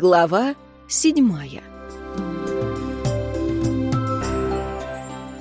Глава седьмая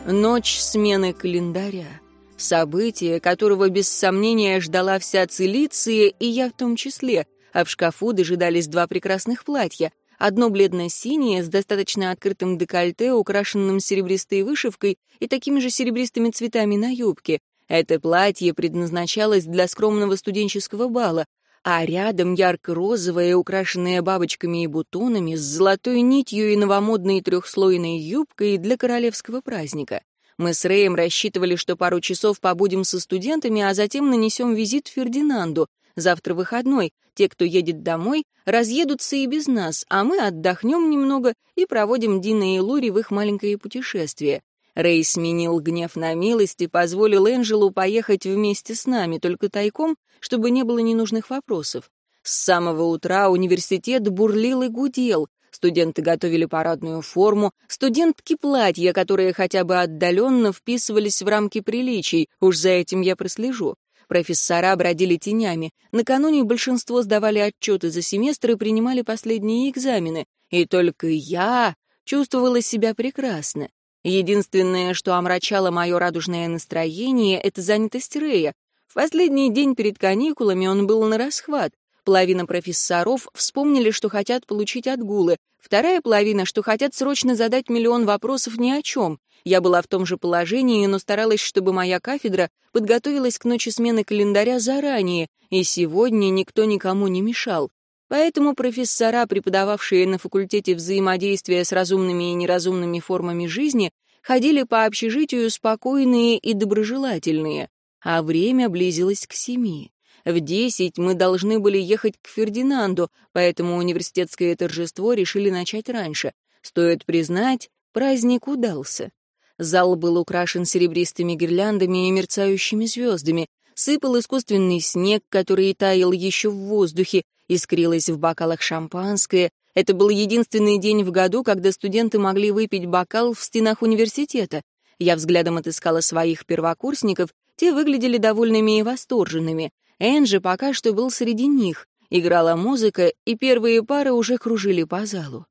Ночь смены календаря. Событие, которого без сомнения ждала вся Цилиция, и я в том числе, а в шкафу дожидались два прекрасных платья. Одно бледно-синее, с достаточно открытым декольте, украшенным серебристой вышивкой и такими же серебристыми цветами на юбке. Это платье предназначалось для скромного студенческого бала, а рядом ярко-розовая, украшенная бабочками и бутонами, с золотой нитью и новомодной трехслойной юбкой для королевского праздника. Мы с Рэем рассчитывали, что пару часов побудем со студентами, а затем нанесем визит Фердинанду. Завтра выходной, те, кто едет домой, разъедутся и без нас, а мы отдохнем немного и проводим Дина и Лури в их маленькое путешествие. Рэй сменил гнев на милость и позволил Энджелу поехать вместе с нами, только тайком, чтобы не было ненужных вопросов. С самого утра университет бурлил и гудел. Студенты готовили парадную форму, студентки платья, которые хотя бы отдаленно вписывались в рамки приличий, уж за этим я прослежу. Профессора бродили тенями. Накануне большинство сдавали отчеты за семестр и принимали последние экзамены. И только я чувствовала себя прекрасно. Единственное, что омрачало мое радужное настроение, это занятость Рэя. В последний день перед каникулами он был на расхват. Половина профессоров вспомнили, что хотят получить отгулы, вторая половина, что хотят срочно задать миллион вопросов ни о чем. Я была в том же положении, но старалась, чтобы моя кафедра подготовилась к ночи смены календаря заранее, и сегодня никто никому не мешал. Поэтому профессора, преподававшие на факультете взаимодействия с разумными и неразумными формами жизни, ходили по общежитию спокойные и доброжелательные, а время близилось к семи. В десять мы должны были ехать к Фердинанду, поэтому университетское торжество решили начать раньше. Стоит признать, праздник удался. Зал был украшен серебристыми гирляндами и мерцающими звездами, сыпал искусственный снег, который таял еще в воздухе, искрилось в бокалах шампанское. Это был единственный день в году, когда студенты могли выпить бокал в стенах университета. Я взглядом отыскала своих первокурсников, те выглядели довольными и восторженными. Энджи пока что был среди них. Играла музыка, и первые пары уже кружили по залу.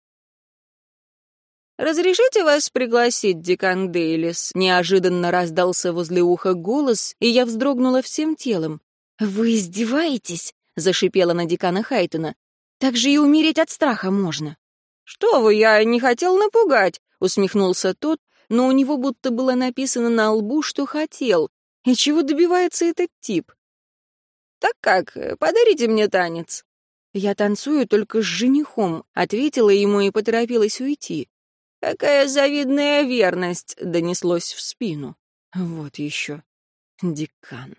«Разрешите вас пригласить, декан Дейлис?» Неожиданно раздался возле уха голос, и я вздрогнула всем телом. «Вы издеваетесь?» — зашипела на декана Хайтона. «Так же и умереть от страха можно». «Что вы, я не хотел напугать», — усмехнулся тот, но у него будто было написано на лбу, что хотел. И чего добивается этот тип? «Так как, подарите мне танец». «Я танцую только с женихом», — ответила ему и поторопилась уйти. «Какая завидная верность!» — донеслось в спину. Вот еще. Декан.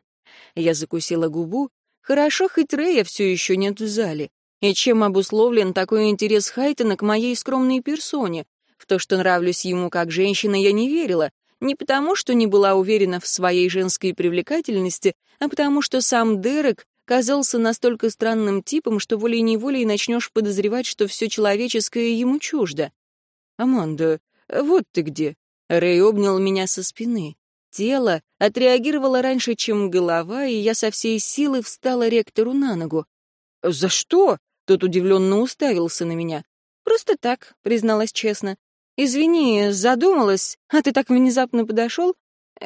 Я закусила губу Хорошо, хоть Рэя все еще нет в зале. И чем обусловлен такой интерес Хайтона к моей скромной персоне? В то, что нравлюсь ему как женщина, я не верила. Не потому, что не была уверена в своей женской привлекательности, а потому, что сам Дерек казался настолько странным типом, что волей-неволей начнешь подозревать, что все человеческое ему чуждо. «Аманда, вот ты где!» Рэй обнял меня со спины. Тело отреагировало раньше, чем голова, и я со всей силы встала ректору на ногу. «За что?» — тот удивленно уставился на меня. «Просто так», — призналась честно. «Извини, задумалась, а ты так внезапно подошел?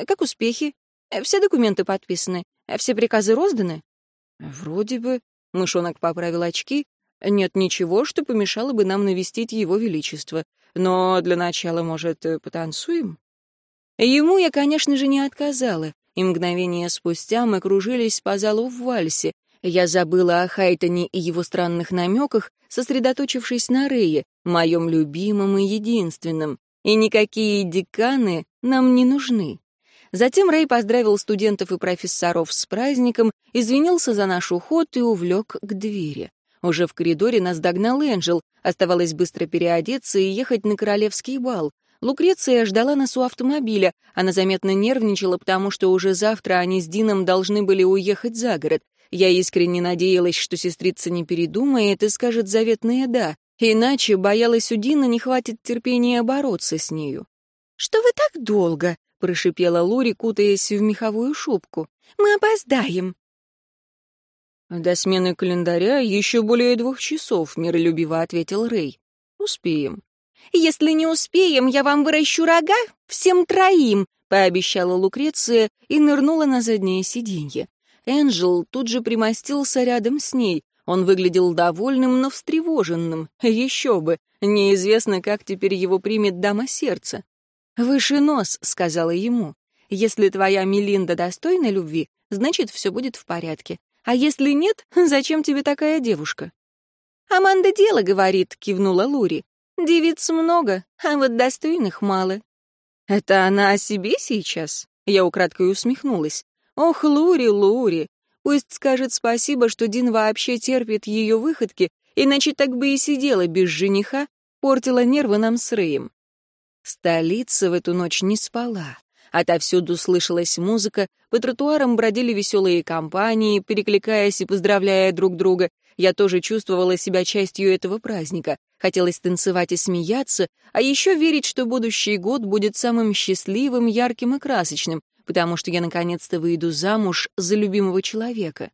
Как успехи? Все документы подписаны, все приказы розданы?» «Вроде бы», — мышонок поправил очки, «нет ничего, что помешало бы нам навестить его величество. Но для начала, может, потанцуем?» Ему я, конечно же, не отказала, и мгновение спустя мы кружились по залу в вальсе. Я забыла о Хайтоне и его странных намеках, сосредоточившись на Рее, моем любимом и единственном. И никакие деканы нам не нужны. Затем Рэй поздравил студентов и профессоров с праздником, извинился за наш уход и увлек к двери. Уже в коридоре нас догнал Энджел, оставалось быстро переодеться и ехать на королевский бал. Лукреция ждала нас у автомобиля. Она заметно нервничала, потому что уже завтра они с Дином должны были уехать за город. Я искренне надеялась, что сестрица не передумает и скажет заветное «да», иначе боялась у Дина не хватит терпения бороться с нею. «Что вы так долго?» — прошипела Лури, кутаясь в меховую шубку. «Мы опоздаем». «До смены календаря еще более двух часов», — миролюбиво ответил Рэй. «Успеем». «Если не успеем, я вам выращу рога всем троим», — пообещала Лукреция и нырнула на заднее сиденье. Энджел тут же примостился рядом с ней. Он выглядел довольным, но встревоженным. Еще бы, неизвестно, как теперь его примет дама сердца. «Выше нос», — сказала ему. «Если твоя Мелинда достойна любви, значит, все будет в порядке. А если нет, зачем тебе такая девушка?» «Аманда дело говорит», — кивнула Лури. «Девиц много, а вот достойных мало». «Это она о себе сейчас?» Я украдкой усмехнулась. «Ох, Лури, Лури, пусть скажет спасибо, что Дин вообще терпит ее выходки, иначе так бы и сидела без жениха, портила нервы нам с Рэем». Столица в эту ночь не спала. Отовсюду слышалась музыка, по тротуарам бродили веселые компании, перекликаясь и поздравляя друг друга. Я тоже чувствовала себя частью этого праздника. Хотелось танцевать и смеяться, а еще верить, что будущий год будет самым счастливым, ярким и красочным, потому что я наконец-то выйду замуж за любимого человека.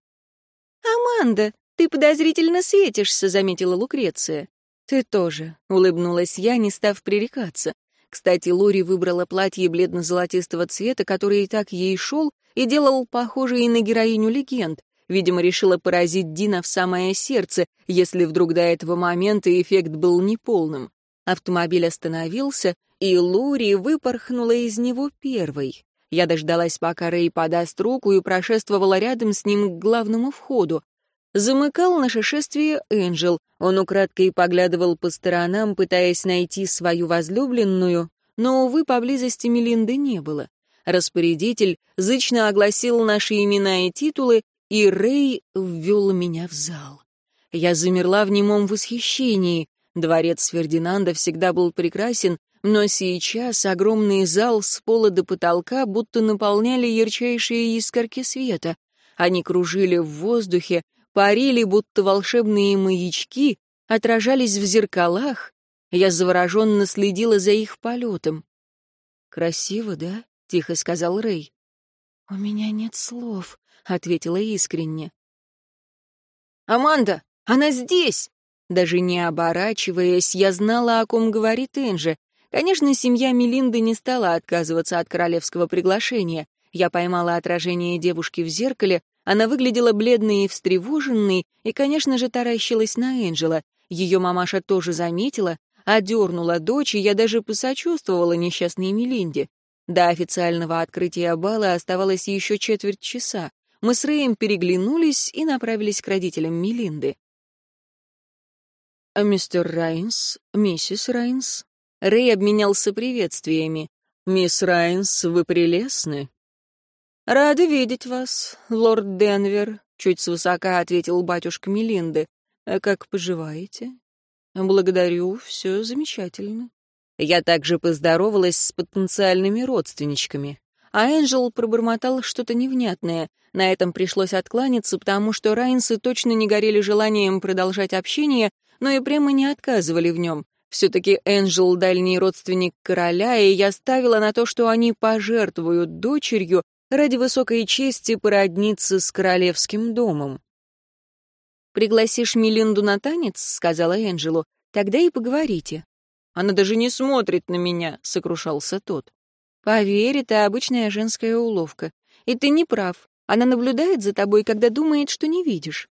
«Аманда, ты подозрительно светишься», — заметила Лукреция. «Ты тоже», — улыбнулась я, не став пререкаться. Кстати, Лори выбрала платье бледно-золотистого цвета, который и так ей шел, и делал похожей на героиню легенд. Видимо, решила поразить Дина в самое сердце, если вдруг до этого момента эффект был неполным. Автомобиль остановился, и Лури выпорхнула из него первой. Я дождалась, пока Рэй подаст руку, и прошествовала рядом с ним к главному входу. Замыкал наше шествие Энджел. Он украдкой поглядывал по сторонам, пытаясь найти свою возлюбленную, но, увы, поблизости Мелинды не было. Распорядитель зычно огласил наши имена и титулы, и Рэй ввел меня в зал. Я замерла в немом восхищении. Дворец Фердинанда всегда был прекрасен, но сейчас огромный зал с пола до потолка будто наполняли ярчайшие искорки света. Они кружили в воздухе, парили, будто волшебные маячки, отражались в зеркалах. Я завороженно следила за их полетом. «Красиво, да?» — тихо сказал Рэй. «У меня нет слов», — ответила искренне. «Аманда, она здесь!» Даже не оборачиваясь, я знала, о ком говорит Энджи. Конечно, семья Мелинды не стала отказываться от королевского приглашения. Я поймала отражение девушки в зеркале, она выглядела бледной и встревоженной, и, конечно же, таращилась на Энджела. Ее мамаша тоже заметила, одернула дочь, и я даже посочувствовала несчастной Мелинде. До официального открытия бала оставалось еще четверть часа. Мы с Рэем переглянулись и направились к родителям Мелинды. «А «Мистер Райнс, миссис Райнс». Рэй обменялся приветствиями. «Мисс Райнс, вы прелестны». «Рады видеть вас, лорд Денвер», — чуть свысока ответил батюшка Мелинды. «А «Как поживаете?» «Благодарю, все замечательно». Я также поздоровалась с потенциальными родственничками. А Энджел пробормотал что-то невнятное. На этом пришлось откланяться, потому что Райнсы точно не горели желанием продолжать общение, но и прямо не отказывали в нем. Все-таки Энджел — дальний родственник короля, и я ставила на то, что они пожертвуют дочерью, ради высокой чести породниться с королевским домом. «Пригласишь Мелинду на танец?» — сказала Энджелу. «Тогда и поговорите». «Она даже не смотрит на меня», — сокрушался тот. «Поверь, это обычная женская уловка. И ты не прав. Она наблюдает за тобой, когда думает, что не видишь».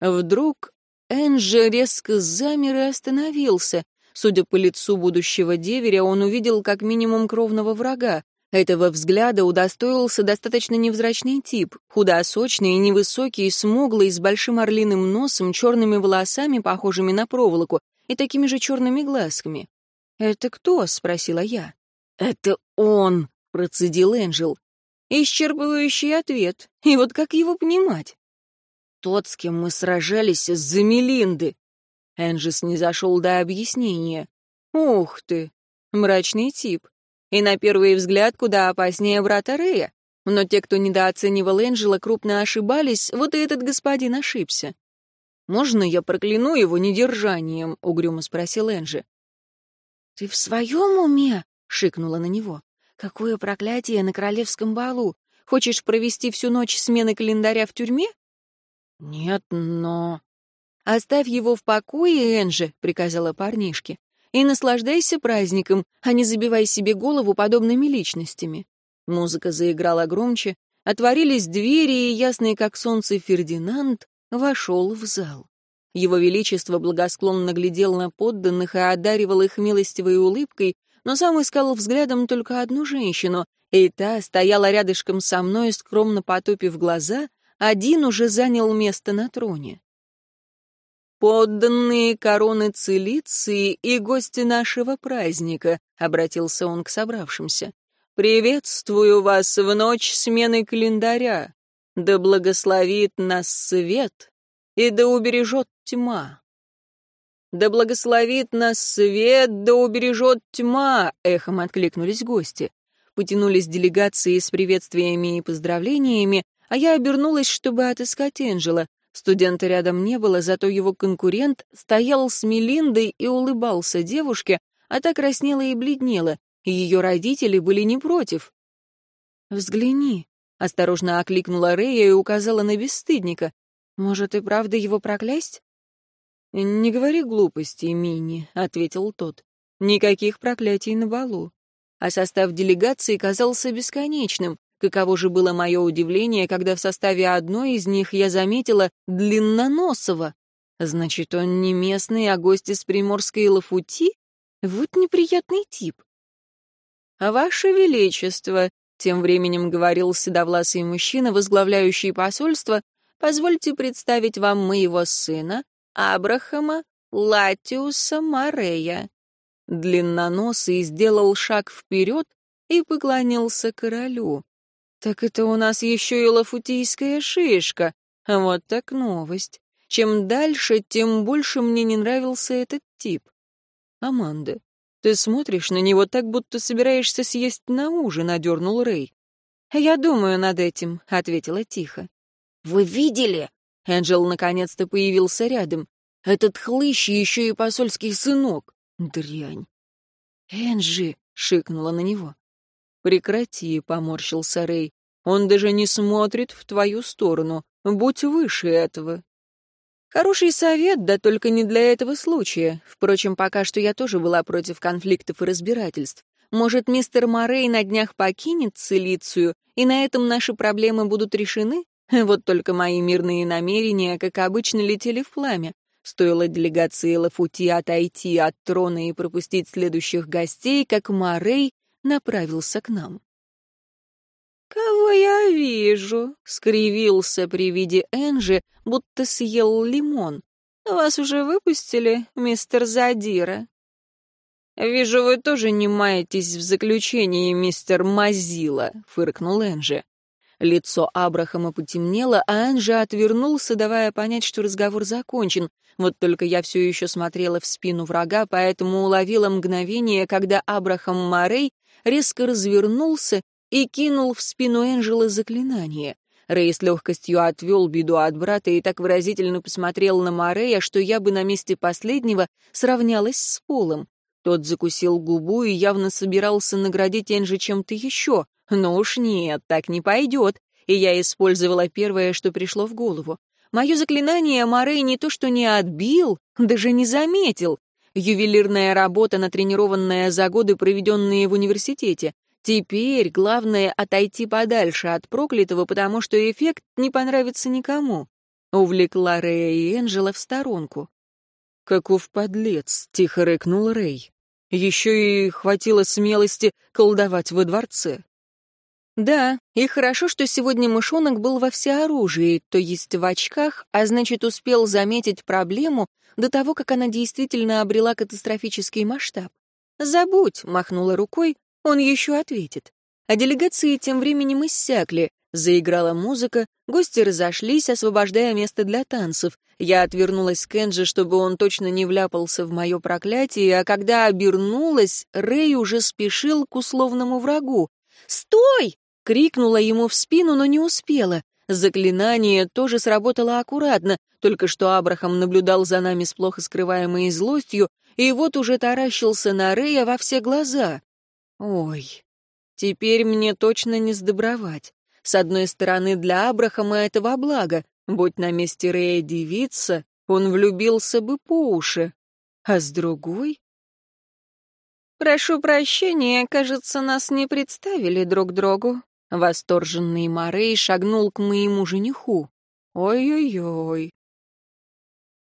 Вдруг Энджи резко замер и остановился. Судя по лицу будущего деверя, он увидел как минимум кровного врага. Этого взгляда удостоился достаточно невзрачный тип, худосочный, невысокий, смуглый, с большим орлиным носом, черными волосами, похожими на проволоку, и такими же черными глазками. «Это кто?» — спросила я. «Это он!» — процедил Энджел. Исчерпывающий ответ. И вот как его понимать? Тот, с кем мы сражались за Мелинды. Энджис не зашел до объяснения. Ух ты! Мрачный тип и на первый взгляд куда опаснее брата Рея. Но те, кто недооценивал Энджела, крупно ошибались, вот и этот господин ошибся. «Можно я прокляну его недержанием?» — угрюмо спросил Энджи. «Ты в своем уме?» — шикнула на него. «Какое проклятие на королевском балу! Хочешь провести всю ночь смены календаря в тюрьме?» Нет, но... «Оставь его в покое, Энджи», — приказала парнишке, «и наслаждайся праздником, а не забивай себе голову подобными личностями». Музыка заиграла громче, отворились двери, и ясный как солнце Фердинанд вошел в зал. Его Величество благосклонно глядел на подданных и одаривал их милостивой улыбкой, но сам искал взглядом только одну женщину, и та стояла рядышком со мной, скромно потупив глаза, один уже занял место на троне. «Подданные короны Целиции и гости нашего праздника», — обратился он к собравшимся, — «приветствую вас в ночь смены календаря. Да благословит нас свет и да убережет тьма». «Да благословит нас свет, да убережет тьма!» — эхом откликнулись гости. Потянулись делегации с приветствиями и поздравлениями, а я обернулась, чтобы отыскать Энджела. Студента рядом не было, зато его конкурент стоял с Мелиндой и улыбался девушке, а так краснела и бледнела, и ее родители были не против. «Взгляни», — осторожно окликнула Рея и указала на бесстыдника. «Может, и правда его проклясть?» «Не говори глупостей, Мини», — ответил тот. «Никаких проклятий на балу». А состав делегации казался бесконечным. Каково же было мое удивление, когда в составе одной из них я заметила Длинноносова. Значит, он не местный, а гость из Приморской Лафути? Вот неприятный тип. «Ваше Величество», — тем временем говорил седовласый мужчина, возглавляющий посольство, «позвольте представить вам моего сына, Абрахама Латиуса Марея. Длинноносый сделал шаг вперед и поклонился королю. Так это у нас еще и лафутийская шишка. Вот так новость. Чем дальше, тем больше мне не нравился этот тип. Аманда, ты смотришь на него так, будто собираешься съесть на ужин, одернул Рэй. Я думаю над этим, ответила тихо. Вы видели? Энджел наконец-то появился рядом. Этот хлыщ еще и посольский сынок. Дрянь. «Энджи!» — шикнула на него. «Прекрати», — поморщился Рэй. «Он даже не смотрит в твою сторону. Будь выше этого». Хороший совет, да только не для этого случая. Впрочем, пока что я тоже была против конфликтов и разбирательств. Может, мистер Морей на днях покинет Цилицию, и на этом наши проблемы будут решены? Вот только мои мирные намерения, как обычно, летели в пламя. Стоило делегации Лафути отойти от трона и пропустить следующих гостей, как Морей направился к нам. «Кого я вижу?» — скривился при виде Энжи, будто съел лимон. «Вас уже выпустили, мистер Задира?» «Вижу, вы тоже не маетесь в заключении, мистер Мазила», — фыркнул Энжи. Лицо Абрахама потемнело, а Энжи отвернулся, давая понять, что разговор закончен. Вот только я все еще смотрела в спину врага, поэтому уловила мгновение, когда Абрахам Морей резко развернулся и кинул в спину Энджела заклинание. Рэй с легкостью отвел беду от брата и так выразительно посмотрел на Морея, что я бы на месте последнего сравнялась с полом. Тот закусил губу и явно собирался наградить Энджи чем-то еще. Но уж нет, так не пойдет. И я использовала первое, что пришло в голову. Мое заклинание Морей не то что не отбил, даже не заметил. Ювелирная работа, натренированная за годы, проведенные в университете. Теперь главное отойти подальше от проклятого, потому что эффект не понравится никому. Увлекла Рэя и Энджела в сторонку. «Каков подлец!» — тихо рыкнул Рэй. «Еще и хватило смелости колдовать во дворце». Да, и хорошо, что сегодня мышонок был во всеоружии, то есть в очках, а значит, успел заметить проблему до того, как она действительно обрела катастрофический масштаб. «Забудь», — махнула рукой, — «он еще ответит». А делегации тем временем иссякли. Заиграла музыка, гости разошлись, освобождая место для танцев. Я отвернулась к Энджи, чтобы он точно не вляпался в мое проклятие, а когда обернулась, Рэй уже спешил к условному врагу. «Стой!» Крикнула ему в спину, но не успела. Заклинание тоже сработало аккуратно, только что Абрахам наблюдал за нами с плохо скрываемой злостью, и вот уже таращился на Рея во все глаза. Ой, теперь мне точно не сдобровать. С одной стороны, для Абрахама этого блага, Будь на месте Рея девица, он влюбился бы по уши. А с другой... «Прошу прощения, кажется, нас не представили друг другу». Восторженный Морей шагнул к моему жениху. «Ой-ой-ой».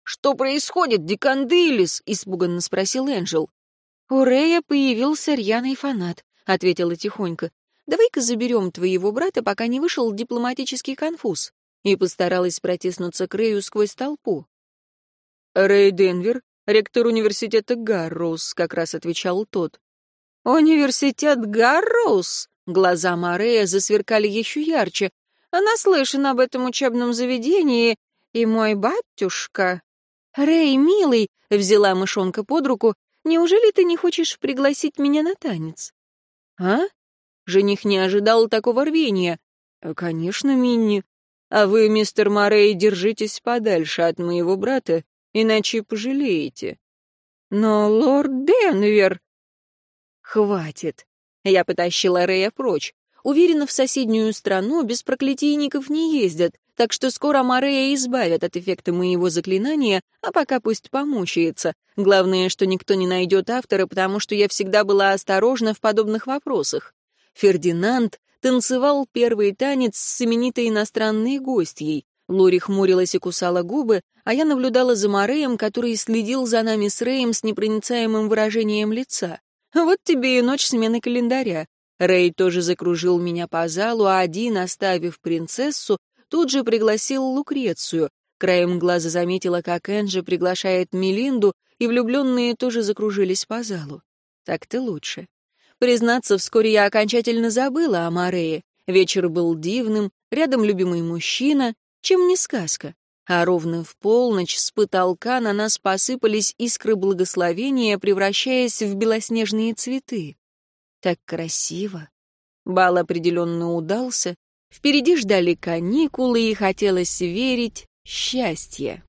«Что происходит, Дикандылис?» — испуганно спросил Энджел. «У Рея появился рьяный фанат», — ответила тихонько. «Давай-ка заберем твоего брата, пока не вышел дипломатический конфуз». И постаралась протиснуться к Рэю сквозь толпу. «Рэй Денвер, ректор университета Гарроуз», — как раз отвечал тот. «Университет Гарроуз?» Глаза Морея засверкали еще ярче. «Наслышан об этом учебном заведении, и мой батюшка...» «Рэй, милый», — взяла мышонка под руку, «неужели ты не хочешь пригласить меня на танец?» «А?» Жених не ожидал такого рвения. «Конечно, Минни. А вы, мистер Морей, держитесь подальше от моего брата иначе пожалеете. Но лорд Денвер... Хватит. Я потащила Рэя прочь. Уверена, в соседнюю страну без проклятийников не ездят, так что скоро Морея избавят от эффекта моего заклинания, а пока пусть помучается. Главное, что никто не найдет автора, потому что я всегда была осторожна в подобных вопросах. Фердинанд танцевал первый танец с знаменитой иностранной гостьей. Лори хмурилась и кусала губы, а я наблюдала за Мореем, который следил за нами с Рэем с непроницаемым выражением лица. Вот тебе и ночь смены календаря. Рэй тоже закружил меня по залу, а один, оставив принцессу, тут же пригласил Лукрецию. Краем глаза заметила, как Энджи приглашает Мелинду, и влюбленные тоже закружились по залу. Так-то лучше. Признаться, вскоре я окончательно забыла о Морее. Вечер был дивным, рядом любимый мужчина, чем не сказка. А ровно в полночь с потолка на нас посыпались искры благословения, превращаясь в белоснежные цветы. Так красиво. Бал определенно удался. Впереди ждали каникулы, и хотелось верить — счастье.